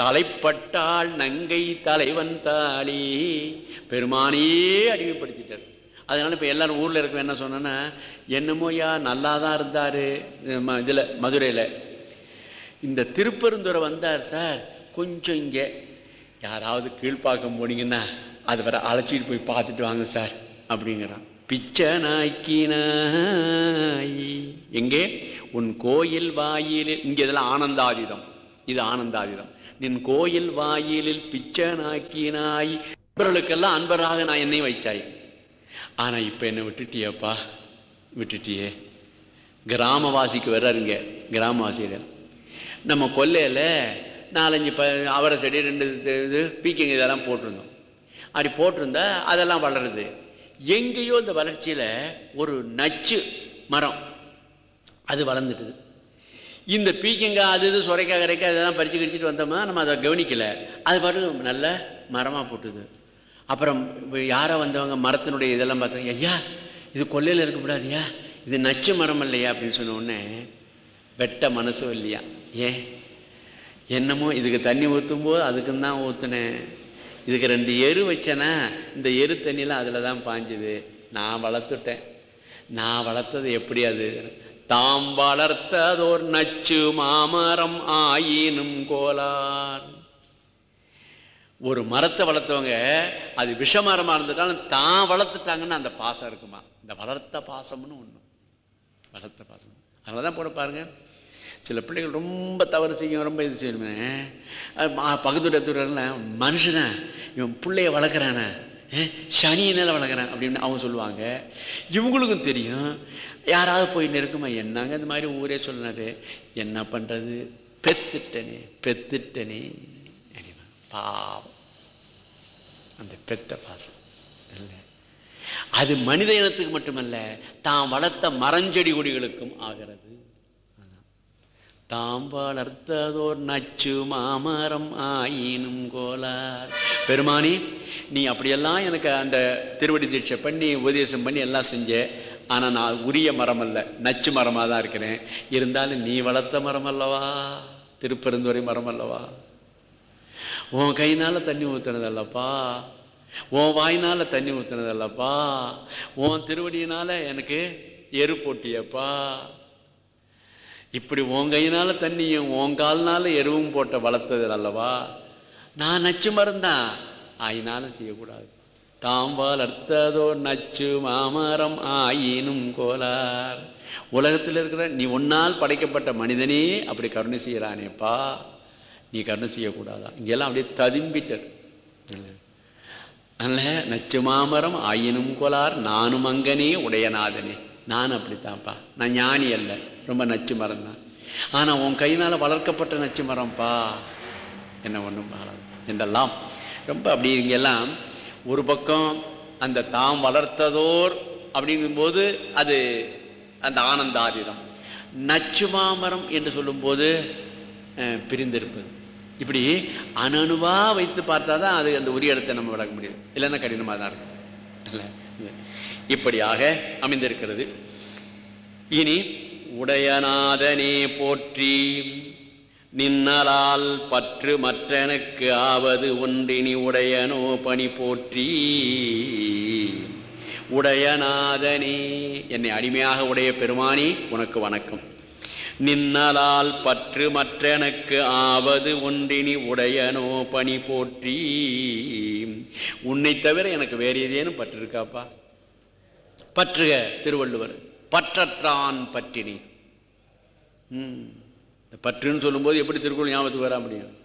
தலைப்பட்டால் நங்கை தலைவன் தாளி. பெருமானையே அடிமைப்படுத்திட்டார். அதனால இப்போ எல்லாரும் ஊரில் இருக்க என்ன சொன்னேன்னா என்னமோயா நல்லா தான் இருந்தார் இதில் மதுரையில். இந்த திருப்பெருந்துறை வந்தார் சார் கொஞ்சம் இங்கே. யாராவது கீழ்ப்பாக்கம் போனீங்கன்னா அது வர அழைச்சிட்டு போய் பார்த்துட்டு வாங்க சார் அப்படிங்கிறான். பிச்சை நாய்க்கினாய் எங்கே? உன் கோயில் வாயிலே இங்கே இதெல்லாம் ஆனந்தாதீதம். இது ஆனந்தாதீதம் நின் கோயில் வாயிலில் பிச்சை நாக்கினாய் அன்பர்களுக்கெல்லாம் அன்பராக நான் என்னை வைச்சாய் ஆனா இப்ப என்ன விட்டுட்டியப்பா. விட்டுட்டியே. கிராமவாசிக்கு வர்றாருங்க கிராமவாசியில. நம்ம கொல்லையில நாலஞ்சு ப அவரை செடி ரெண்டு இது- இது பீக்கிங் இதெல்லாம் போட்டிருந்தோம். அப்படி போட்டிருந்தா அதெல்லாம் வளருது. எங்கேயோ இந்த வளர்ச்சியில ஒரு நச்சு மரம் அது வளர்ந்துட்டுது. இந்த பீக்கங்காய் அது இது சுரைக்காய் கரைக்காய் இதெல்லாம் பறித்து கடிச்சிட்டு வந்தோம்னா நம்ம அதை கவனிக்கலை. அது பாட்டு நல்ல மரமாக போட்டுது. அப்புறம் யாரோ வந்தவங்க மரத்தினுடைய இதெல்லாம் பார்த்தோம் ஐயா இது கொல்லையில் இருக்கக்கூடாதுயா இது நச்சு மரம் இல்லையா? அப்படின்னு சொன்ன உடனே வெட்ட மனசும் இல்லையா? ஏன்? என்னமோ இதுக்கு தண்ணி ஊற்றும் போது அதுக்கும் தான் ஊற்றுனேன் இதுக்கு ரெண்டு எரு வச்சேனா இந்த எரு தண்ணியெலாம் அதில் தான் பாஞ்சுது. நான் வளர்த்துட்டேன். நான் வளர்த்தது எப்படி அது? தாம் வளர்த்ததோர் நச்சு மாமரம் ஆயினும் கோலார் ஒரு மரத்தை வளர்த்தவங்க அது விஷமரமா இருந்துட்டாலும் தான் வளர்த்துட்டாங்கன்னு அந்த பாசம் இருக்குமா? இந்த வளர்த்த பாசம்னு ஒண்ணு. வளர்த்த பாசம். அதனால தான் போட பாருங்க. சில பிள்ளைகள் ரொம்ப தவறு செய்யும் ரொம்ப இது செய்யணுமே பகுதுடத்துல மனுஷனா இவன் பிள்ளைய வளர்க்குறானே. சனியினால் வளர்க்குறான் அப்படின்னு அவங்க சொல்லுவாங்க. இவங்களுக்கும் தெரியும். யாராவது போய் நெருக்குமா என்னங்க இந்த மாதிரி ஊரே சொன்னாரு. என்ன பண்றது? பெத்துட்டனே பெத்துட்டனே. பாவம். அந்த பெத்த பாசம். இல்லை. அது மனித இனத்துக்கு மட்டுமல்ல தான் வளர்த்த மரஞ்செடி கொடிகளுக்கும் ஆகிறது. தாம் வளர்த்ததோர் நச்சு மாமரம் ஆயினும் கோலார். பெருமானி நீ அப்படியெல்லாம் எனக்கு அந்த திருவடி தீட்சை பண்ணி உபதேசம் பண்ணி எல்லாம் செஞ்ச ஆனால் நான் உரிய மரம் அல்ல நச்சு மரமாக தான் இருக்கிறேன். இருந்தாலும் நீ வளர்த்த மரம் அல்லவா திருப்பெருந்துறை மரம் அல்லவா உன் கையினால தண்ணி ஊத்துனதல்லப்பா. உன் வாயினால தண்ணி ஊத்துனதல்லப்பா. உன் திருவடியினால எனக்கு எரு போட்டியப்பா. இப்படி உன் கையினால தண்ணியும் உன் கால்னால எருவும் போட்ட வளர்த்தது அல்லவா? நான் நச்சு மருந்தான். ஆயினாலும் செய்யக்கூடாது. தாம் வளர்த்ததோ நச்சு மாமரம் ஆயினும் கோலார் உலகத்தில் இருக்கிற நீ உன்னால் படைக்கப்பட்ட மனிதனே அப்படி கருணை செய்யறானேப்பா நீ கருணை செய்யக்கூடாதா? இங்கெல்லாம் அப்படியே ததும்பிட்டர் அல்ல நச்சு மாமரம் ஆயினும் கோலார் நானும் அங்கனே உடையநாதனே. நான் அப்படித்தான்ப்பா. நான் ஞானி அல்ல. ரொம்ப நச்சு மரம் தான் ஆனால் உன் கையினால் வளர்க்கப்பட்ட நச்சு மரம்ப்பா என்ன ஒன்றும் பாராது என்றெல்லாம் ரொம்ப அப்படி இங்கெல்லாம் ஒரு பக்கம் அந்த தாம் வளர்த்ததோர் அப்படிங்கும்போது அது அந்த ஆனந்தாதிதம். நச்சு மாமரம் என்று சொல்லும்போது பிரிந்திருப்பது இப்படி அணணுவா வைத்து பார்த்தா தான் அது அந்த உரிய இடத்தை நம்ம விளக்க முடியும். இல்லைன்னா கடினமாக தான் இருக்கும். இப்படியாக அமைந்திருக்கிறது. இனி உடையநாதனே போற்றி. நின்னலால் பற்று மற்றனுக்கு ஆவது ஒன்றினி உடையனோ பணி போற்றி. உடையநாதனே என்னை அடிமையாக உடைய பெருமானி உனக்கு வணக்கம். நின்னலால் பற்று மற்றனக்கு ஆவது ஒன்றினி உடையனோ பணி போற்றி. உன்னை தவிர எனக்கு வேறு ஏதேனும் பற்று இருக்காப்பா? பற்றுக திருவள்ளுவர். பற்றற்றான் பற்றினி. ம். இந்த பற்றுன்னு சொல்லும்போது எப்படி திருக்குறள் ஞாபகத்துக்கு வர முடியும்?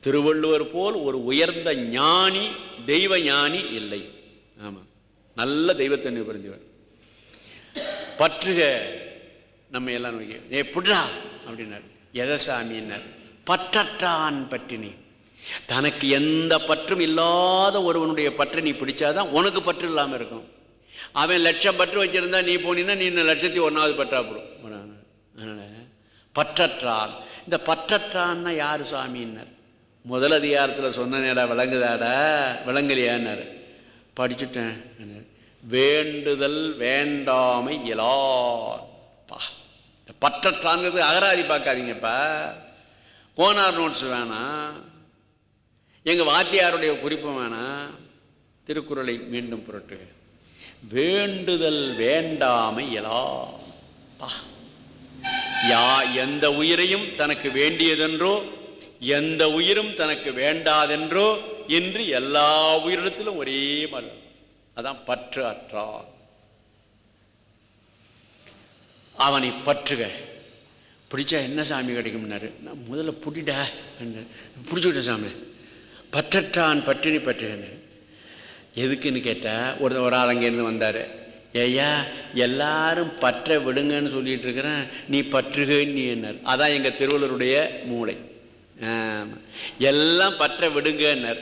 திருவள்ளுவர் போல் ஒரு உயர்ந்த ஞானி தெய்வ ஞானி இல்லை. ஆமாம் நல்ல தெய்வத்தை புரிஞ்சவர் பற்றுக நம்ம எல்லாம் எப்படா அப்படின்னார் புட்ரா எதை சாமின்னார் பற்றற்றான் பற்றினி. தனக்கு எந்த பற்றும் இல்லாத ஒருவனுடைய பற்று நீ பிடிச்சாதான் உனக்கு பற்று இல்லாமல் இருக்கும். அவன் லட்சம் பற்று வச்சிருந்தா நீ போனீன்னா நீ இன்னும் லட்சத்தி ஒன்றாவது பற்றாப்படும் அதனால பற்றற்றான். இந்த பற்றற்றான்னா யாரு சாமின்னார்? முதல் அதிகாரத்தில் சொன்ன நேரம் விளங்குதாடா? விளங்கலையான்னாரு. படிச்சுட்டேன். வேண்டுதல் வேண்டாமை இயலார். இந்த பற்றற்றான்ங்கிறது அகராதி பார்க்காதீங்கப்பா. கோனார் நோட்ஸ் வேணாம் எங்கள் வாத்தியாருடைய குறிப்பு வேணாம் திருக்குறளை மீண்டும் புரட்டுவேன் வேண்டுதல் வேண்டாமை எலா யா எந்த உயிரையும் தனக்கு வேண்டியதென்றோ எந்த உயிரும் தனக்கு வேண்டாதென்றோ என்று எல்லா உயிரிடத்திலும் ஒரே மல் அதான் பற்று அற்றார் அவனை பற்றுக. பிடிச்சா என்ன சாமி கிடைக்கும்னாரு நான் முதல்ல புடிடா பிடிச்சுக்கிட்ட சாமி. பற்றற்றான் பற்றினி பற்றுகிறேன் எதுக்குன்னு கேட்டால் ஒரு ஒரு ஆள் அங்கேருந்து வந்தார். ஏயா எல்லாரும் பற்ற விடுங்கன்னு சொல்லிட்டு இருக்கிறேன். நீ பற்றுகன்னு என்னார். அதான் எங்கள் திருவள்ளுவருடைய மூளை. எல்லாம் பற்ற விடுங்கன்னர்.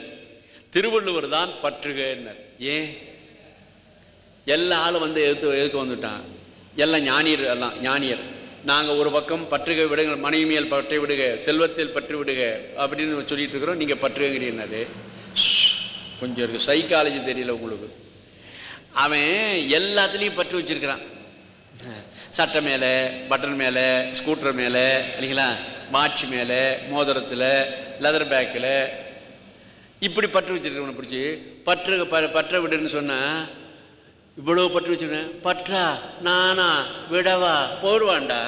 திருவள்ளுவர் தான் பற்றுகன்னர். ஏன்? எல்லா ஆளும் வந்து எதிர்த்து எதுக்கு வந்துட்டான். எல்லாம் ஞானியர் எல்லாம் ஞானியர். நாங்கள் ஒரு பக்கம் பற்றுக விடுங்க மனைவி மேல் பற்றை விடுக செல்வத்தில் பற்று விடுக அப்படின்னு சொல்லிட்டு இருக்கிறோம். நீங்க பற்றுகிறீங்கன்னாரு கொஞ்சம் இருக்கு. சைக்காலஜி தெரியல உங்களுக்கு. அவன் எல்லாத்துலேயும் பற்று வச்சிருக்கிறான். சட்டை மேலே பட்டன் மேலே ஸ்கூட்டர் மேலே இல்லைங்களா? வாட்ச் மேலே மோதிரத்தில் லெதர் பேக்கில் இப்படி பற்று வச்சிருக்கவனை பிடிச்சி பற்று ப- பற்ற விடுன்னு சொன்னா இவ்வளோ பற்று வச்சிருக்கேன் பற்றா? நானா? விடவா? போடுவான்டா.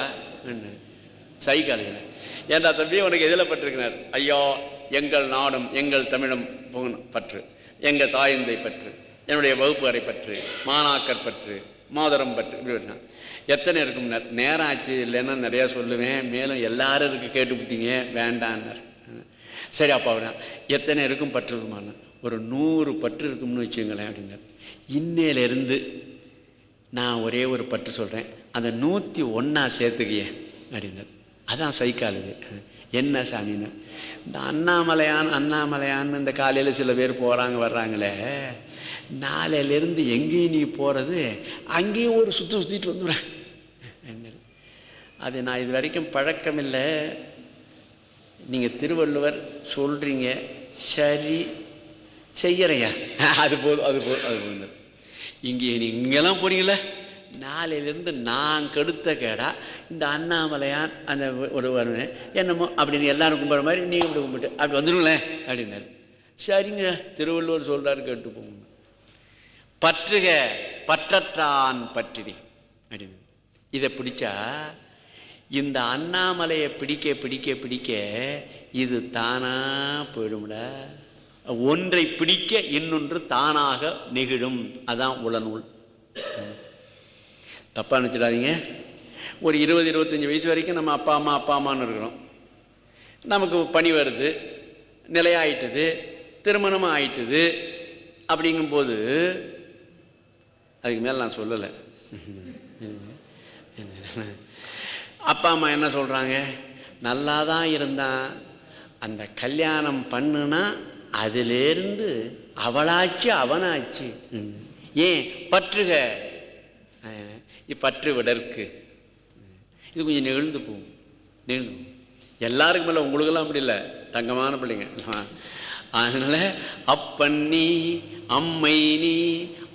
சைக்காலஜியில் ஏன்டா தம்பி உனக்கு எதில் பட்டிருக்கிறார் ஐயோ எங்கள் நாடும் எங்கள் தமிழும் பற்று. எங்கள் தாயந்தை பற்று என்னுடைய வகுப்பு அறை பற்று மாணாக்கர் பற்று மாதரம் பற்று இப்படி எத்தனை இருக்கும்? நேரம் ஆச்சு இல்லைன்னா நிறையா சொல்லுவேன். மேலும் எல்லாரும் இருக்கு கேட்டுவிட்டீங்க வேண்டான்னார். சரி அப்பா எத்தனை இருக்கும் பற்று இருக்குமான்னு. ஒரு நூறு பற்று இருக்கும்னு வச்சுங்களேன் அப்படின்னார். இன்னையிலேருந்து நான் ஒரே ஒரு பற்று சொல்கிறேன் அந்த நூற்றி ஒன்றா சேர்த்துக்கிய அப்படின்னார். அதான் சைக்காலஜி. என்ன சாமின்னு? இந்த அண்ணாமலையான் அண்ணாமலையான்னு இந்த காலையில் சில பேர் போகிறாங்க வர்றாங்களே. நாளையிலேருந்து எங்கேயும் நீ போகிறது அங்கேயும் ஒரு சுற்றி சுற்றிட்டு வந்துடுறேன் அது நான் இது வரைக்கும் பழக்கம் இல்லை நீங்கள் திருவள்ளுவர் சொல்கிறீங்க சரி செய்யறையா அது போதும் அது போதும் அது போதும். இங்கே நீ இங்கெல்லாம் போகிறீங்களே நாளையிலேருந்து நான் கெடுத்த கேடா இந்த அண்ணாமலையான் அந்த ஒரு வருவேன் என்னமோ அப்படின்னு எல்லாரும் கும்பிட்ற மாதிரி நீ இப்படி கும்பிட்டு அப்படி வந்துடுங்களேன் அப்படின்னாரு. சரிங்க திருவள்ளுவர் சொல்றாரு கேட்டு போங்க. பற்றுக பற்றற்றான் பற்றினி அப்படின்னு. இதை பிடிச்சா இந்த அண்ணாமலையை பிடிக்க பிடிக்க பிடிக்க இது தானா போயிடும்ல. ஒன்றை பிடிக்க இன்னொன்று தானாக நெகிழும். அதான் உளநூல். தப்பாக நினச்சிடாதீங்க. ஒரு இருபது இருபத்தஞ்சி வயசு வரைக்கும் நம்ம அப்பா அம்மா அப்பா அம்மான்னு இருக்கிறோம். நமக்கு பணி வருது நிலையாயிட்டது திருமணமும் ஆயிட்டுது அப்படிங்கும்போது அதுக்கு மேலே நான் சொல்லலை. அப்பா அம்மா என்ன சொல்கிறாங்க நல்லா தான் இருந்தான். அந்த கல்யாணம் பண்ணுனா அதிலேருந்து அவளாச்சு அவனாச்சு. ம். ஏன்? பற்றுக. இப்பற்று விடற்கு இது கொஞ்சம் நெகிழ்ந்து போகும். நெகிழ்ந்து போகும். எல்லாருக்கும் மேலே உங்களுக்கெல்லாம் அப்படி இல்லை. தங்கமான பிள்ளைங்க. அதனால அப்பன் நீ அம்மை நீ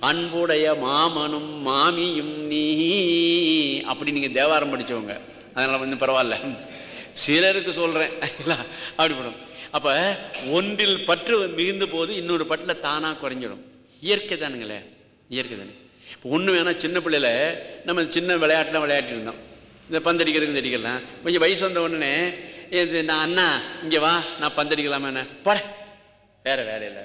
அன்புடைய மாமனும் மாமியும் நீ அப்படி நீங்கள் தேவாரம் படித்தவங்க அதனால் வந்து பரவாயில்ல. சிலருக்கு சொல்கிறேன் அப்படி படும். அப்போ ஒன்றில் பற்று மிகுந்த போது இன்னொரு பட்டில் தானாக குறைஞ்சிடும். இயற்கை தானுங்களே. இயற்கை தானே. இப்போ ஒன்று வேணால் சின்ன பிள்ளையில நம்ம சின்ன விளையாட்டுலாம் விளையாட்டு இருந்தோம். இந்த பந்தடிக்கிறதுக்கு அடிக்கலாம் கொஞ்சம் வயசு வந்த உடனே இது நான் அண்ணா இங்கே வா நான் பந்தடிக்கலாமா என்ன? போட. வேற வேற இல்லை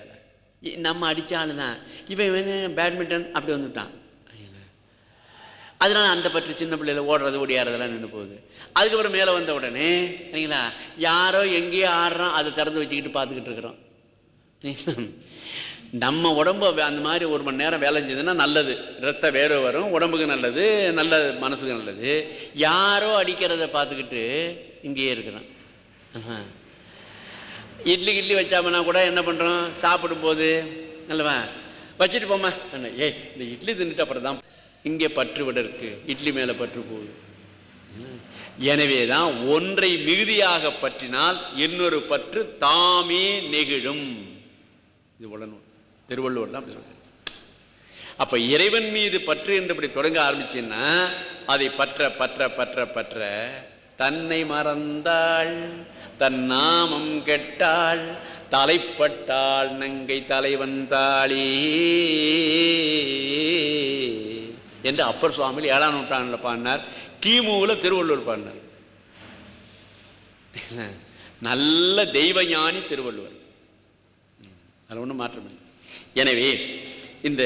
இ- நம்ம அடித்த ஆள் தான் இவன் வேணு பேட்மிண்டன் அப்படி வந்துட்டான். அதனால அந்த பற்றி சின்ன பிள்ளையில ஓடுறது ஓடியாடுறதெல்லாம் நின்று போகுது. அதுக்கப்புறம் மேலே வந்த உடனே சரிங்களா? யாரோ எங்கேயோ ஆடுறோம் அதை திறந்து வச்சுக்கிட்டு பார்த்துக்கிட்டு இருக்கிறோம். நம்ம உடம்பு அந்த மாதிரி ஒரு மணி நேரம் வேலை செஞ்சதுன்னா நல்லது. ரத்த வேறு வரும் உடம்புக்கு நல்லது நல்ல மனசுக்கு நல்லது. யாரோ அடிக்கிறத பார்த்துக்கிட்டு இங்கேயே இருக்கிறான். இட்லி கிட்லி வச்சாமனா கூட என்ன பண்ணுறோம் சாப்பிடும் போது நல்லவா? வச்சுட்டு போமா அண்ணா, ஏய் இந்த இட்லி தின்னுட்டு அப்புறம் தான். இங்கே பற்று விட இருக்கு. இட்லி மேலே பற்று போகுது. எனவே தான் ஒன்றை மிகுதியாக பற்றினால் இன்னொரு பற்று தாமே நெகிழும். இது உடனூர் திருவள்ளுவர் தான் அப்படி சொல்றாரு. அப்ப இறைவன் மீது பற்று என்று இப்படி தொடங்க ஆரம்பிச்சுன்னா அதை பற்ற பற்ற பற்ற பற்ற தன்னை மறந்தாள் தன் நாமம் கெட்டாள் தலைப்பட்டாள் நங்கை தலைவன் தாளி என்று அப்பர் சுவாமியில் ஏழாம் நூற்றாண்டில் பாடினார். கிமுல திருவள்ளுவர் பாடினார். நல்ல தெய்வ ஞானி திருவள்ளுவர் அதில் ஒன்றும் மாற்றமில்லை எனவே இந்த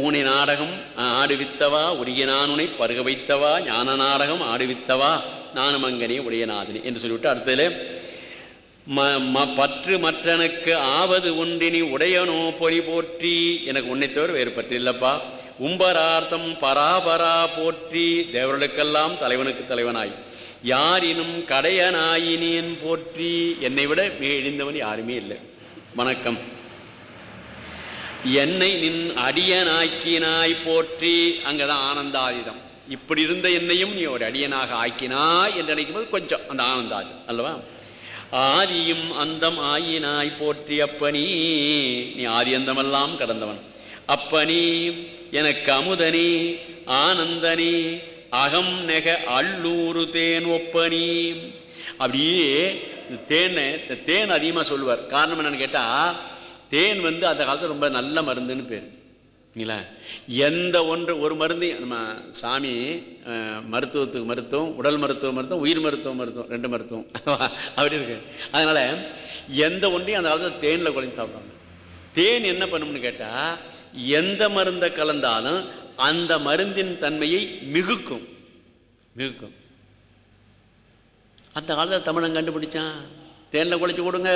ஊனை நாடகம் ஆடுவித்தவா உரிய நானுனை பருக வைத்தவா ஞான நாடகம் ஆடுவித்தவா நானுமங்கனே உடையநாதனே என்று சொல்லிவிட்டு அடுத்ததில் பற்று மற்றனுக்கு ஆவது ஒன்றினி உடையனோ பொறி போற்றி எனக்கு உன்னை தவிர வேறு பற்று இல்லப்பா. உம்பரார்த்தம் பராபரா போற்றி தேவர்களுக்கெல்லாம் தலைவனுக்கு தலைவனாய். யாரினும் கடையனாயினேன் போற்றி என்னை விட மிக இழிந்தவன் யாருமே இல்லை. வணக்கம். என்னை நின் அடியனாக்கினாய் போற்றி. அங்கதான் ஆனந்தாதிதம். இப்படி இருந்த என்னையும் நீ ஒரு அடியனாக ஆக்கினாய் என்று நினைக்கும் போது கொஞ்சம் அந்த ஆனந்தாதி அல்லவா? ஆதியும் அந்தம் ஆயினாய் போற்றி அப்பனி. நீ ஆதி அந்தமெல்லாம் கடந்தவன். அப்பனி எனக்கு அமுதனி ஆனந்தனி அகம் நெக அல்லூரு தேன் ஒப்பனி. அப்படியே தேனை தேன் அதிகமாக சொல்லுவார். காரணம் என்னன்னு கேட்டால் தேன் வந்து அந்த காலத்தில் ரொம்ப நல்ல மருந்துன்னு பேர். இல்லைங்களா எந்த ஒன்று ஒரு மருந்து நம்ம சாமி மருத்துவத்துக்கு மருத்துவம் உடல் மருத்துவ மருத்துவம் உயிர் மருத்துவம் மருத்துவம் ரெண்டு மருத்துவம். அப்படி இருக்கு. அதனால எந்த ஒன்றையும் அந்த காலத்தில் தேனில் குழந்தை சாப்பிடுவாங்க தேன் என்ன பண்ணும்னு கேட்டால் எந்த மருந்தை கலந்தாலும் அந்த மருந்தின் தன்மையை மிகுக்கும். மிகுக்கும். அந்த காலத்தில் தமிழன் கண்டுபிடிச்சான். தேனில் குளிச்சு கொடுங்க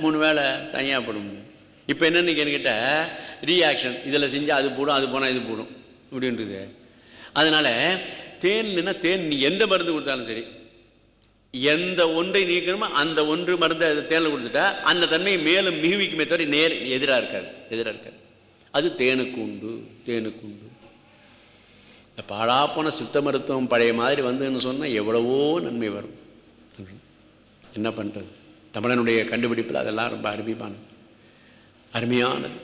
மூணு வேளை தனியாக போடும் இப்போ என்னன்னு கேட்டால் ரியாக்ஷன் இதில் செஞ்சால் அது போடும் அது போனால் இது போடும் இப்படின்றது. அதனால தேன்னா தேன் நீ எந்த மருந்து கொடுத்தாலும் சரி எந்த ஒன்றை நீக்கணுமோ அந்த ஒன்று மருந்தை தேனில் கொடுத்துட்டா அந்த தன்மையை மேலும் மிகுவிக்குமே தவிர நேர் எதிராக இருக்காது எதிராக இருக்காது. அது தேனுக்கு உண்டு தேனுக்கு உண்டு. இந்த பாழாப்போன சித்த மருத்துவம் பழைய மாதிரி வந்துன்னு சொன்னால் எவ்வளவோ நன்மை வரும். என்ன பண்ணுறது தமிழனுடைய கண்டுபிடிப்பில் அதெல்லாம் ரொம்ப அருமையானது அருமையானது.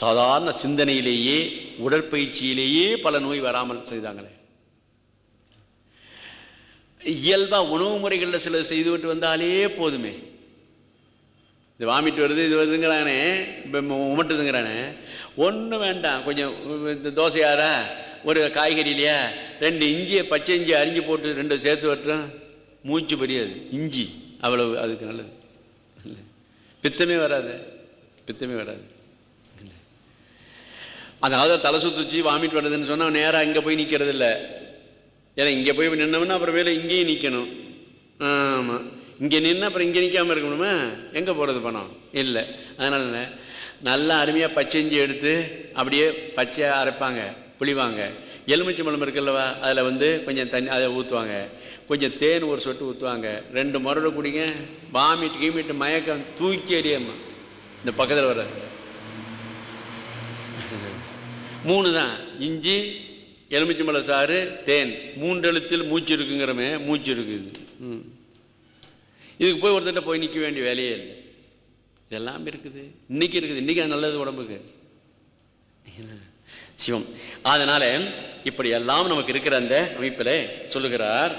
சாதாரண சிந்தனையிலேயே உடற்பயிற்சியிலேயே பல நோய் வராமல் செய்தாங்களே. இயல்பா உணவு முறைகளில் சில செய்துவிட்டு வந்தாலே போதுமே. இது வாமிட்டு வருது இது வருதுங்கிறானே இப்போ உமட்டுதுங்கிறானே. ஒன்றும் வேண்டாம் கொஞ்சம் இந்த தோசையாரா ஒரு காய்கறிலையா ரெண்டு இஞ்சியை பச்சை இஞ்சி அரிஞ்சு போட்டு ரெண்டு சேர்த்து வட்டுறோம் மூச்சு பெரியாது இஞ்சி அவ்வளவு அதுக்கு நல்லது. பித்தமே வராது. பித்தமே வராது. அதாவது தலை சுத்துச்சு வாமிட் வருதுன்னு சொன்னால் நேராக இங்கே போய் நிற்கிறது இல்லை ஏன்னா இங்கே போய் நின்னோம்னா அப்புறம் வேலை இங்கேயும் நிற்கணும் ஆமாம் இங்கே நின்று அப்புறம் இங்கே நிற்காமல் இருக்கணுமா? எங்கே போகிறது பணம்? இல்லை. அதனால நல்லா அருமையாக பச்சைஞ்சி எடுத்து அப்படியே பச்சையாக அரைப்பாங்க புளிவாங்க. எலுமிச்சை பழம் இருக்குல்லவா அதில் வந்து கொஞ்சம் தண்ணி அதை ஊற்றுவாங்க கொஞ்சம் தேன் ஒரு சொட்டு ஊற்றுவாங்க ரெண்டு முரடு குடிங்க. வாமிட்டு கீமிட்டு மயக்கம் தூக்கி எறியம்மா இந்த பக்கத்தில் வர. மூணு தான் இஞ்சி எலுமிச்சம்பழ சாறு தேன். மூன்றெழுத்தில் மூச்சு இருக்குங்கிறமே மூச்சு இருக்குது. இதுக்கு போய் ஒருத்தட்ட போய் நிற்க வேண்டிய வேலையே இல்லை. இதெல்லாம் இருக்குது. இன்னைக்கு இருக்குது. இன்னைக்கு நல்லது உடம்புக்கு. சிவம். அதனால இப்படி எல்லாம் நமக்கு இருக்கிற அந்த அமைப்பில் சொல்லுகிறார்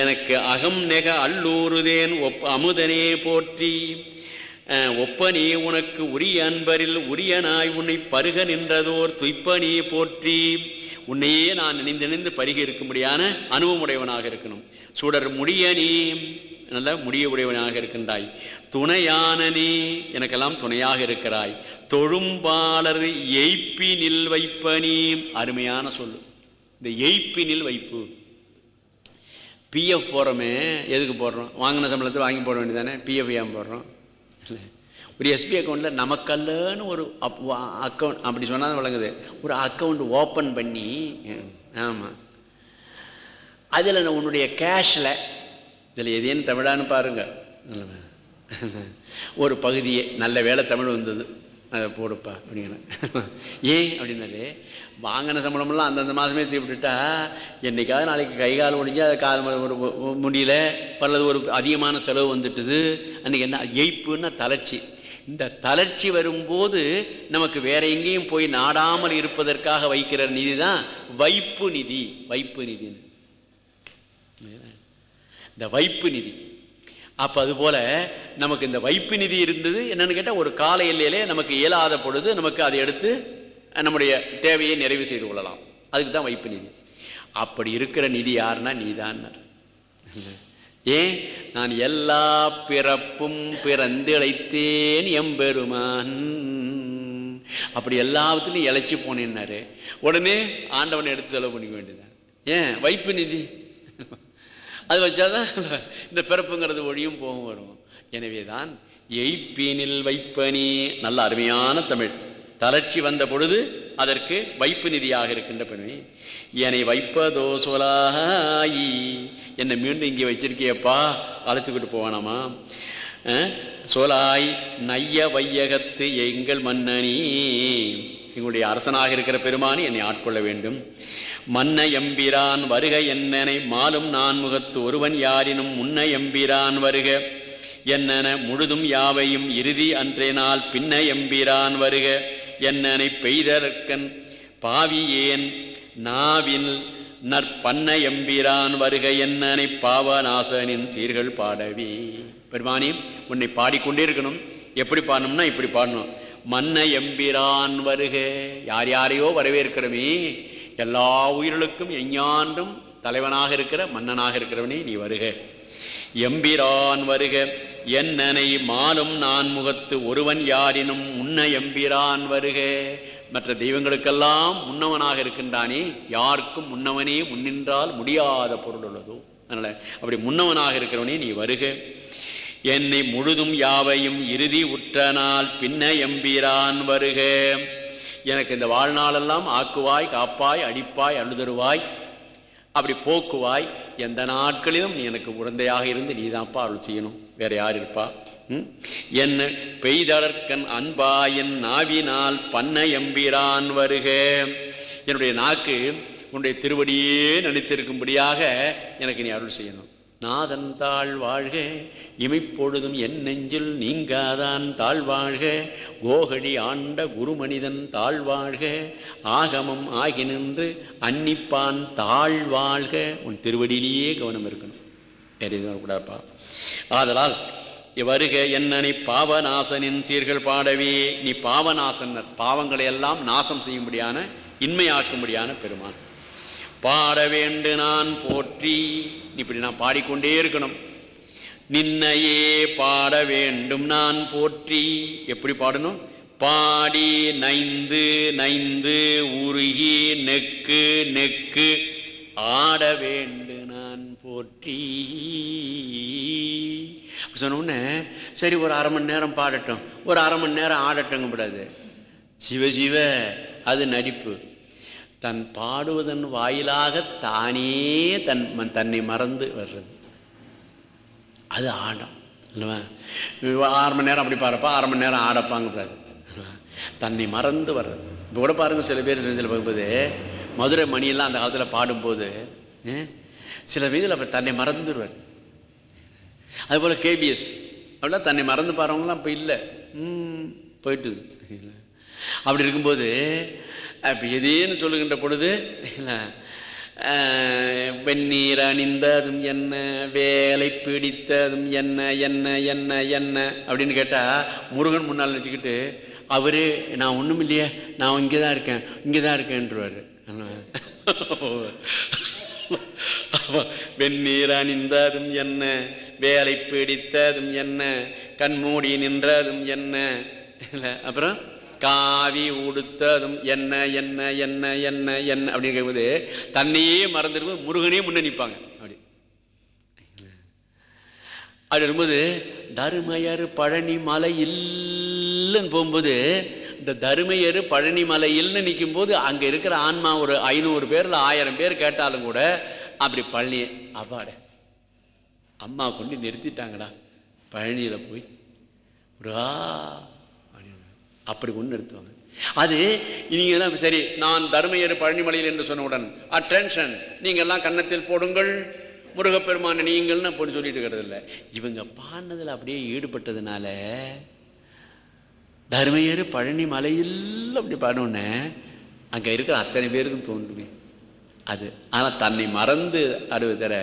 எனக்கு அகம் நெக அல்லூருதேன் ஒப் அமுதனே போற்றி. ஒப்பனே உனக்கு உரிய அன்பரில் உரிய நாய் உன்னை பருக நின்றதோர் துய்ப்பனே போற்றி. உன்னையே நான் நினைந்து நினைந்து பருகி இருக்கும்படியான அனுபவமுடையவனாக இருக்கணும். சுடர் முடியனே நல்ல முடிய உடையவனாக இருக்கின்றாய். துணையானனே எனக்கெல்லாம் துணையாக இருக்கிறாய். தொழும்பாளர் எய்ப்பினில் வைப்பனே அருமையான சொல்லு. இந்த எய்ப்பினில் வைப்பு. பிஎஃப் போகிறோமே எதுக்கு போடுறோம்? வாங்கின சம்பளத்தை வாங்கி போட வேண்டியதானே பிஎஃப் ஏன் போடுறோம்? ஒரு எஸ்பி அக்கௌண்ட்டில் நமக்கல்லன்னு ஒரு அப் அக்கௌண்ட் அப்படி சொன்னால் வழங்குது ஒரு அக்கௌண்ட் ஓப்பன் பண்ணி ஆமாம் அதில் உன்னுடைய கேஷில் இதில் எதேன்னு தமிழான்னு பாருங்கள் ஒரு பகுதியே நல்ல வேலை தமிழ் வந்தது. அதை போடுப்பா அப்படிங்கிற. ஏன் அப்படின்னாலே வாங்கின சம்பளமெல்லாம் அந்தந்த மாதமே தீவிட்டுட்டா என்னைக்காவது நாளைக்கு கை கால் ஒடிஞ்சு அதை கால் ஒரு முடியல பல்லது ஒரு அதிகமான செலவு வந்துட்டுது. அன்றைக்கி என்ன எய்ப்புன்னா தளர்ச்சி. இந்த தளர்ச்சி வரும்போது நமக்கு வேற எங்கேயும் போய் நாடாமல் இருப்பதற்காக வைக்கிற நிதி தான் வைப்பு நிதி. வைப்பு நிதின்னு. இந்த வைப்பு நிதி. அப்ப அது போல நமக்கு இந்த வைப்பு நிதி இருந்தது. என்னன்னு கேட்டா ஒரு கால எல்லையிலே நமக்கு இயலாத பொழுது நமக்கு அதை எடுத்து நம்முடைய தேவையை நிறைவு செய்து கொள்ளலாம். அதுக்கு தான் வைப்பு நிதி. அப்படி இருக்கிற நிதி யாருன்னா நீதான் ஏன்? நான் எல்லா பிறப்பும் பிறந்திழைத்தேன் எம்பெருமான். அப்படி எல்லாத்துலையும் இழைச்சி போனேன்னாரு. உடனே ஆண்டவனை எடுத்து செலவு பண்ணிக்க வேண்டியதான் ஏன்? வைப்பு நிதி. அது வச்சாதான் இந்த பிறப்புங்கிறது ஒழியும் போகும் வரும். எனவே தான் எய்ப்பீனில் வைப்பனி. நல்ல அருமையான தமிழ். தளர்ச்சி வந்த பொழுது அதற்கு வைப்பு நிதியாக இருக்கின்ற பெண்மை என்னை வைப்பதோ சொலாயி என்னை மீண்டும் இங்கே வச்சிருக்கியப்பா. அழைத்துக்கிட்டு போவானாமா? சோலாய் நைய வையகத்து எங்கள் மன்னனி. எங்களுடைய அரசனாக இருக்கிற பெருமானி என்னை ஆட்கொள்ள வேண்டும். மன்ன எம்பிரான் வருக என்னனை மாலும் நான் முகத்து ஒருவன் யாரினும் முன்ன எம்பிரான் வருக. என்னென முழுதும் யாவையும் இறுதி அன்றேனால் பின்ன எம்பிரான் வருக. என்னனை பெய்தற்கன் பாவியேன் நாவின் நற்பண்ண எம்பிரான் வருக. என்னனை பாவநாசனின் சீர்கள் பாடவி. பெருமானி உன்னை பாடிக்கொண்டே இருக்கணும். எப்படி பாடணும்னா இப்படி பாடணும். மன்ன எம்பிரான் வருக. யார் யாரையோ வரவேற்கிறமே. எல்லா உயிர்களுக்கும் எஞ்ஞான்றும் தலைவனாக இருக்கிற மன்னனாக இருக்கிறவனே நீ வருக. எம்பிரான் வருக. என்னனை மாலும் நான் முகத்து ஒருவன் யாரினும் முன்ன எம்பிரான் வருக. மற்ற தெய்வங்களுக்கெல்லாம் முன்னவனாக இருக்கின்றானே யாருக்கும் முன்னவனே முன்னின்றால் முடியாத பொருள் உள்ளதோ. அதனால அப்படி முன்னவனாக இருக்கிறவனே நீ வருக. என்னை முழுதும் யாவையும் இறுதி உற்றனால் பின்ன எம்பிரான் வருக. எனக்கு இந்த வாழ்நாளெல்லாம் ஆக்குவாய் காப்பாய் அடிப்பாய் அழுதருவாய் அப்படி போக்குவாய். எந்த நாட்களிலும் நீ எனக்கு உடந்தையாக இருந்து நீதான்ப்பா அருள் செய்யணும். வேற யார் இருப்பா? என்ன பெய்தளர்கன் அன்பாயின் நாவினால் பண்ண எம்பிரான் வருக. என்னுடைய நாக்கு உன்னுடைய திருவடியே நினைத்திருக்கும்படியாக எனக்கு நீ அருள் செய்யணும். நாதன் தாழ் வாழ்க இமைப்பொழுதும் என் நெஞ்சில் நீங்காதான் தாழ்வாழ்க கோகடி ஆண்ட குருமனிதன் தாழ்வாழ்க ஆகமம் ஆகி நின்று அன்னிப்பான் தாழ்வாழ்க உன் திருவடியிலேயே கவனம் இருக்கணும். எதுவும் கூடாப்பா. ஆதலால் வருக என்னனை பாவநாசனின் சீர்கள் பாடவே நீ பாவநாசன்னர். பாவங்களை எல்லாம் நாசம் செய்யும்படியான இன்மையாக்கும்படியான பெருமான். பாட வேண்டு நான் போற்றி. இப்படி நான் பாடிக்கொண்டே இருக்கணும். நின்னையே பாட வேண்டும் நான் போற்றி. எப்படி பாடணும்? பாடி நைந்து நைந்து உருகி நெக்கு நெக்கு ஆட வேண்டு நான் போற்றி. சொன்ன சரி ஒரு அரை மணி நேரம் பாடட்டும். ஒரு அரை மணி நேரம் ஆடட்டுங்க கூடாது சிவ சிவ அது நடிப்பு. தன் பாடுவதன் வாயிலாக தானே தன் தன்னை மறந்து வர்றது. அது ஆடம் இல்லைவா ஆறு மணி நேரம் அப்படி பாருப்பா அரை மணி நேரம் ஆடப்பாங்க கூடாது தன்னை மறந்து வர்றது. இப்போ கூட பாருங்கள் சில பேர் செஞ்சில் பார்க்கும்போது மதுரை மணியெல்லாம் அந்த காலத்தில் பாடும்போது சில வீதியில் அப்போ தன்னை மறந்துடுவார் அதுபோல் கேபிஎஸ் அப்படிலாம் தன்னை மறந்து பாருவங்களாம் இப்போ இல்லை. போயிட்டு அப்படி இருக்கும்போது இப்போ எதேன்னு சொல்லுகின்ற பொழுது வெந்நீர் அணிந்ததும் என்ன வேலை பிடித்ததும் என்ன என்ன என்ன என்ன அப்படின்னு கேட்டால் முருகன் முன்னால் வச்சுக்கிட்டு அவரு நான் ஒன்றும் இல்லையே நான் இங்கே தான் இருக்கேன் இங்கே தான் இருக்கேன்ருவார் வெந்நீர் அணிந்ததும் என்ன வேலை பிடித்ததும் என்ன கண்மூடி நின்றதும் என்ன அப்புறம்? காவி உடுத்ததும் என்ன என்ன என்ன என்ன என்ன அப்படின்னு கேட்கும்போது தன்னையே மறந்துருக்கும் முருகனே முன்ன நிற்பாங்க அப்படி. அப்படி வரும்போது தருமையர் பழனி மலை இல்லைன்னு போகும்போது இந்த தருமையர் பழனி மலை இல்லைன்னு நிற்கும் போது அங்கே இருக்கிற ஆன்மா ஒரு ஐநூறு பேர்ல ஆயிரம் பேர் கேட்டாலும் கூட அப்படி பழனி அப்பாட அம்மா கொண்டு நிறுத்திட்டாங்கடா. பழனியில் போய் முருகா அப்படி ஒன்று நிறுத்துவாங்க. அது நீங்கள் எல்லாம் சரி நான் தர்மையர் பழனிமலையில் என்று சொன்னவுடன் அட்டென்ஷன் நீங்க எல்லாம் கன்னத்தில் போடுங்கள். முருகப்பெருமான நீங்கள்னு அப்படி சொல்லிட்டு இருக்கிறது இல்லை. இவங்க பாடினதுல அப்படியே ஈடுபட்டதுனால தர்மையர் பழனி மலையில் அப்படி பாடணுன்னு அங்கே இருக்கிற அத்தனை பேருக்கும் தோன்றுமே. அது ஆனால் தன்னை மறந்து அடுவு தர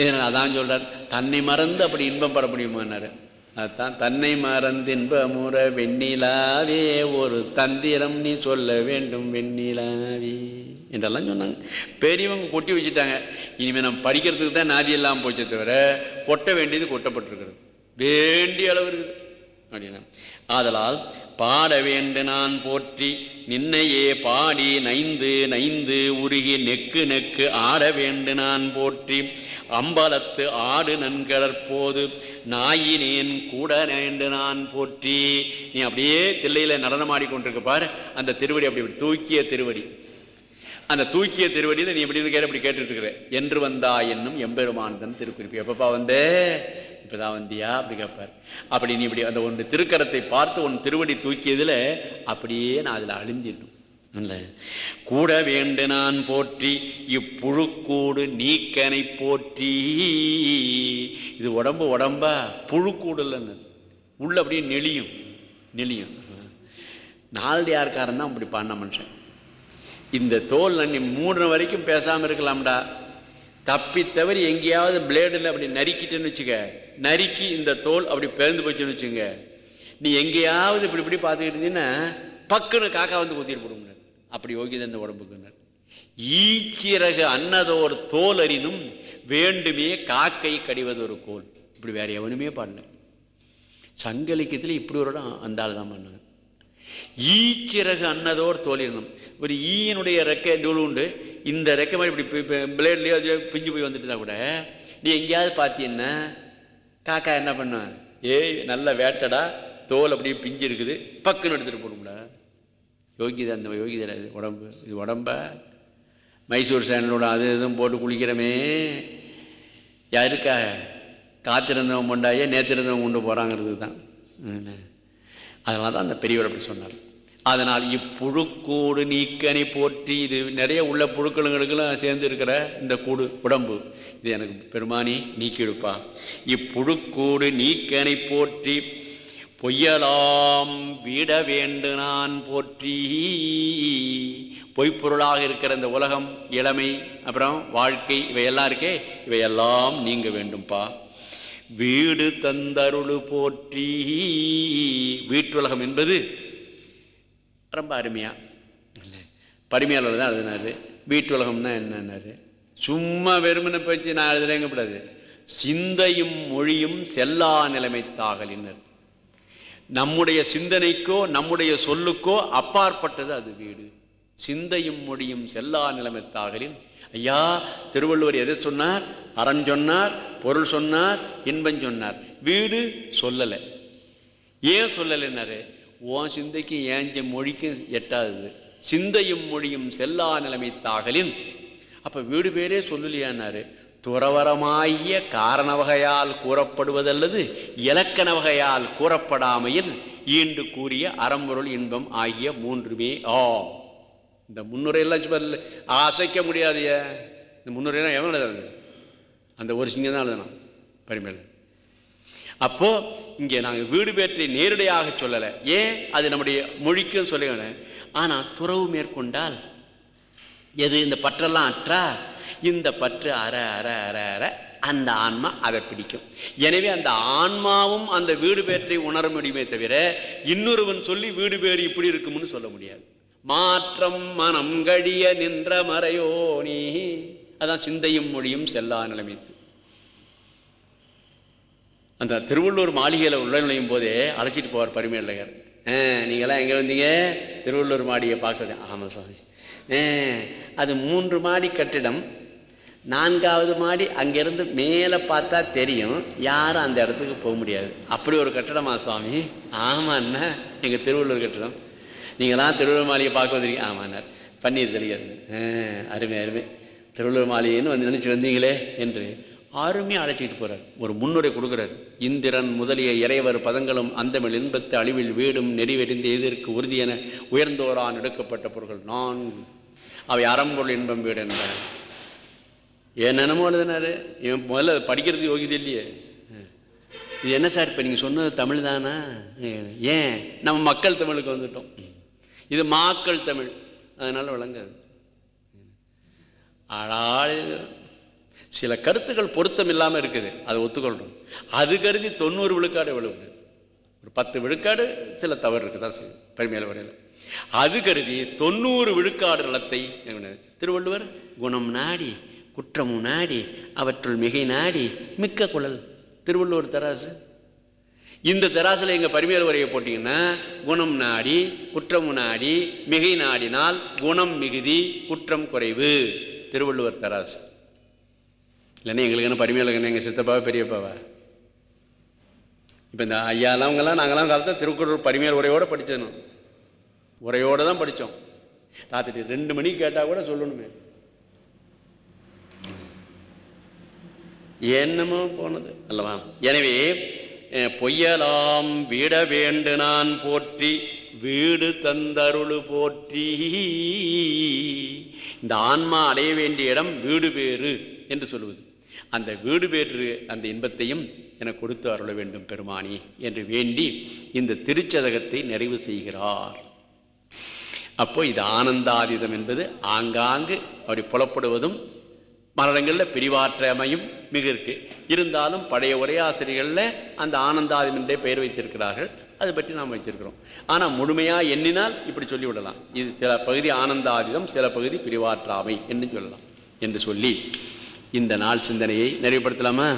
இதனால் அதான் சொல்கிறார் தன்னை மறந்து அப்படி இன்பம் பட முடியுமான்னாரு. அதான் தன்னை மறந்தின்ப முற வெண்ணிலாவே ஒரு தந்திரம் நீ சொல்ல வேண்டும் வெண்ணிலாவே. என்றெல்லாம் சொன்னாங்க. பெரியவங்க கொட்டி வச்சுட்டாங்க. இனிமேல் நம்ம படிக்கிறதுக்கு தான் நாதி எல்லாம் போச்சு தவிர கொட்ட வேண்டியது கொட்டப்பட்டிருக்கிறது. வேண்டிய அளவு இருக்குது. அப்படின்னா ஆதலால் பாட வேண்டு நான் போற்றி நின்னையே பாடி நைந்து நைந்து உருகி நெக்கு நெக்கு ஆட வேண்டு நான் போற்றி. அம்பலத்து ஆடு நன்கடற்போது நாயினேன் கூட நேண்டு நான் போற்றி. நீ அப்படியே தில்லையில நடனமாடி கொண்டிருக்க பாரு அந்த திருவடி அப்படி தூக்கிய திருவடி. அந்த தூக்கிய திருவடியில் நீ எப்படி கேட்டு அப்படி கேட்டுட்டு இருக்கிற என்று வந்தா என்னும் எம்பெருமானதன் திருக்குறிப்பு. எப்பப்பா வந்தே? இப்பதான் வந்தியா? அப்படி கேட்பார் அப்படி நீ இப்படி அந்த ஒன்று திருக்கரத்தை பார்த்து உன் திருவடி தூக்கியதுல அப்படியே நான் அதுல அழிஞ்சிடணும். கூட வேண்டு நான் போற்றி இப்புழுக்கூடு நீக்கனை போற்றி. இது உடம்பு உடம்பா? புழுக்கூடு இல்லைன்னு. உள்ள அப்படியே நெளியும். நெளியும். நாலடியார்காரன் தான் அப்படி பண்ண மனுஷன். இந்த தோல் நீ மூணு வரைக்கும் பேசாமல் இருக்கலாம்டா. தப்பி தவறி எங்கேயாவது பிளேடில் அப்படி நறுக்கிட்டேன்னு வச்சுக்க நறுக்கி இந்த தோல் அப்படி பிறந்து போச்சுன்னு வச்சுங்க. நீ எங்கேயாவது இப்படி இப்படி பார்த்துக்கிட்டு இருந்தீங்கன்னா பக்குன்னு காக்கா வந்து குத்திட்டு போடுங்க. அப்படி யோகித இந்த உடம்புக்குங்க ஈச்சிறகு அன்னதோர் தோல் அறினும் வேண்டுமே காக்கை கடிவது ஒரு கோல். இப்படி வேற எவனுமே பண்ணல. சங்கலிக்கத்தில் இப்படி ஒரு இடம் அந்த ஆள் தான் பண்ணாங்க ஈச்சிறகு அன்னதோர் தோலிருந்தும் ஒரு ஈயினுடைய ரெக்கை நூல் உண்டு இந்த ரெக்கை மாதிரி இப்படி பிளேட்லயோ அது பிஞ்சு போய் வந்துட்டுனா கூட நீ எங்கேயாவது பார்த்தீங்கன்னா காக்கா என்ன பண்ண ஏய் நல்ல வேட்டடா. தோல் அப்படியே பிஞ்சு இருக்குது. பக்குன்னு எடுத்துகிட்டு போடும்டா. யோகிதா அந்த யோகிதா இது உடம்பு இது உடம்ப. மைசூர் சேனலோட அது இதுவும் போட்டு குளிக்கிறமே. யாருக்கா? காத்திருந்தவன் கொண்டாயே நேத்திருந்தவன் கொண்டு போகிறாங்கிறது தான். அதனால தான் அந்த பெரியவர் அப்படி சொன்னார். அதனால் இப்புழுக்கூடு நீக்கனை போற்றி இது நிறைய உள்ள புழுக்களுங்களுக்கெல்லாம் சேர்ந்து இருக்கிற இந்த கூடு உடம்பு. இது எனக்கு பெருமானி நீக்கிடுப்பா. இப்புழுக்கூடு நீக்கனை போற்றி பொய்யலாம் விட வேண்டு நான் போற்றி. பொய்ப்பொருளாக இருக்கிற இந்த உலகம் இளமை அப்புறம் வாழ்க்கை இவையெல்லாம் இருக்கே இவையெல்லாம் நீங்க வேண்டும்பா. வீடு தந்தருளு போற்றி. வீட்டுலகம் என்பது ரொம்ப அருமையா. பரிமையாளர் தான் அதுனாரு வீட்டுலகம்னா என்னன்னாரு? சும்மா வெறுமனை பேச்சு நான் எழுதுறேங்கப்படாது சிந்தையும் மொழியும் செல்லா நிலைமை தாகலினர் நம்முடைய சிந்தனைக்கோ நம்முடைய சொல்லுக்கோ அப்பாற்பட்டது அது வீடு. சிந்தையும் மொழியும் செல்லா நிலைமை தாகலின் ஐயா திருவள்ளுவர் எதை சொன்னார்? அறம் சொன்னார் பொருள் சொன்னார் இன்பம் சொன்னார். வீடு சொல்லலை. ஏன் சொல்லலைன்னாரு? உன் சிந்தைக்கும் ஏஞ்ச மொழிக்கும் எட்டாதது. சிந்தையும் மொழியும் செல்லா நிலைமை தாகலின். அப்ப வீடு பேரே சொல்லலையானாரு துறவரமாகிய காரண வகையால் கூறப்படுவதல்லது இலக்கண வகையால் கூறப்படாமையில் ஈண்டு கூறிய அறம்பொருள் இன்பம் ஆகிய மூன்றுமே ஆ இந்த முன்னுரையெல்லாம் அசைக்க முடியாதைய இந்த முன்னுரையெல்லாம் எவன் எழுதுறது? அந்த ஒரு சிங்கம் தான் எழுதணும். பரிமையில் அப்போ இங்கே நாங்கள் வீடு பேற்றை நேரடியாக சொல்லலை. ஏன்? அது நம்முடைய மொழிக்கும் சொல்ல ஆனால் துறவு மேற்கொண்டால் எது? இந்த பற்றெல்லாம் அற்றா? இந்த பற்று அற அற அற அற அந்த ஆன்மா அதை பிடிக்கும். எனவே அந்த ஆன்மாவும் அந்த வீடு பேற்றை உணர முடியுமே தவிர இன்னொருவன் சொல்லி வீடு பேறு இப்படி இருக்கும்னு சொல்ல முடியாது. மாற்றம் மனம் கழிய நின்ற மறையோ நீ? அதான் சிந்தையும் மொழியும் செல்லா நிலைமைத்து அந்த திருவள்ளூர் மாளிகையில் உள்ள நுழையும் போதே அழைச்சிட்டு போவார் பரிமையழகர் நீங்களாம் எங்கே வந்தீங்க? திருவள்ளூர் மாடியை பார்க்குறது. ஆமாம் சாமி. அது மூன்று மாடி கட்டிடம். நான்காவது மாடி அங்கிருந்து மேலே பார்த்தா தெரியும். யாரும் அந்த இடத்துக்கு போக முடியாது. அப்படி ஒரு கட்டிடமா சுவாமி ஆமாண்ணா எங்கள் திருவள்ளூர் கட்டிடம். நீங்களாம் திருவள்ளுவர் மாளிகை பார்க்க வந்துருக்கீங்க. ஆமாண்ணார் பன்னீர் தெளிகிறது அருமை அருமை. திருவள்ளுவர் மாளிகைன்னு வந்து நினச்சி வந்தீங்களே என்று அருமையாக அழைச்சிட்டு போகிறார் ஒரு முன்னுரை கொடுக்குறார். இந்திரன் முதலிய இறைவர் பதங்களும் அந்தமிழ் இன்பத்து அழிவில் வீடும் நெறிவெறிந்து எதிர்க்கு உறுதியென உயர்ந்தோரான் எடுக்கப்பட்ட பொருள்கள் நான். அவை அறம்பொருள் இன்பம் வீடு என்றார் என்னென்னமோ எழுதினாரு. இவன் முதல்ல படிக்கிறது யோகியது இல்லையே. இது என்ன சார் இப்போ நீங்கள் சொன்னது தமிழ் தானா? ஏன்? நம்ம மக்கள் தமிழுக்கு வந்துட்டோம். இது மாக்கள் தமிழ். அதனால விளங்காது. அழாள் சில கருத்துக்கள் பொருத்தம் இல்லாம இருக்குது. அதை ஒத்துக்கொள்றோம். அது கருதி தொண்ணூறு விழுக்காடு விழுவுது. ஒரு பத்து விழுக்காடு சில தவறு இருக்குதான் செய்யும் பெருமையில வரையில. அது கருதி தொண்ணூறு விழுக்காடு நலத்தை திருவள்ளுவர்? குணம் நாடி குற்றமும் நாடி அவற்றுள் மிகை நாடி மிக்க குழல். திருவள்ளுவர் தராசு. இந்த தராசுல எங்க பரிமையல் உரையை போட்டீங்கன்னா குணம் நாடி குற்றம் நாடி மிகை நாடினால் குணம் மிகுதி குற்றம் குறைவு. திருவள்ளுவர் தராசு. இல்லைன்னா எங்களுக்கு என்ன பரிமையல் எங்க சித்தப்பாவா பெரியப்பாவா? இப்ப இந்த ஐயாலாம் அவங்கெல்லாம் காலத்தில் திருக்குறள் பரிமையல் உரையோட படிச்சணும் உரையோட தான் படித்தோம் ராத்திரி ரெண்டு மணிக்கு கேட்டால் கூட சொல்லணுமே. என்னமோ போனது. அல்லவா? எனவே பொய்யலாம் விட வேண்டு நான் போற்றி வீடு தந்தருளு போற்றி. இந்த ஆன்மா அடைய வேண்டிய இடம் வீடு பேறு என்று சொல்லுவது அந்த வீடு பேற்று அந்த இன்பத்தையும் எனக்கு கொடுத்து அருள வேண்டும் பெருமானி என்று வேண்டி இந்த திருச்சதகத்தை நிறைவு செய்கிறார். அப்போ இது ஆனந்தாதீதம் என்பது ஆங்காங்கு அப்படி புலப்படுவதும் மரணங்களில் பிரிவாற்றமையும் மிக இருக்கு இருந்தாலும் பழைய உரையாசிரியர்களில் அந்த ஆனந்தாதம் என்றே பெயர் வைத்திருக்கிறார்கள். அதை பற்றி நாம் வச்சிருக்கிறோம் ஆனால் முழுமையாக எண்ணினால் இப்படி சொல்லிவிடலாம் இது சில பகுதி ஆனந்தாதிதம் சில பகுதி பிரிவாற்றாமை என்று சொல்லலாம். என்று சொல்லி இந்த நாள் சிந்தனையை நிறைவுபடுத்தலாமா?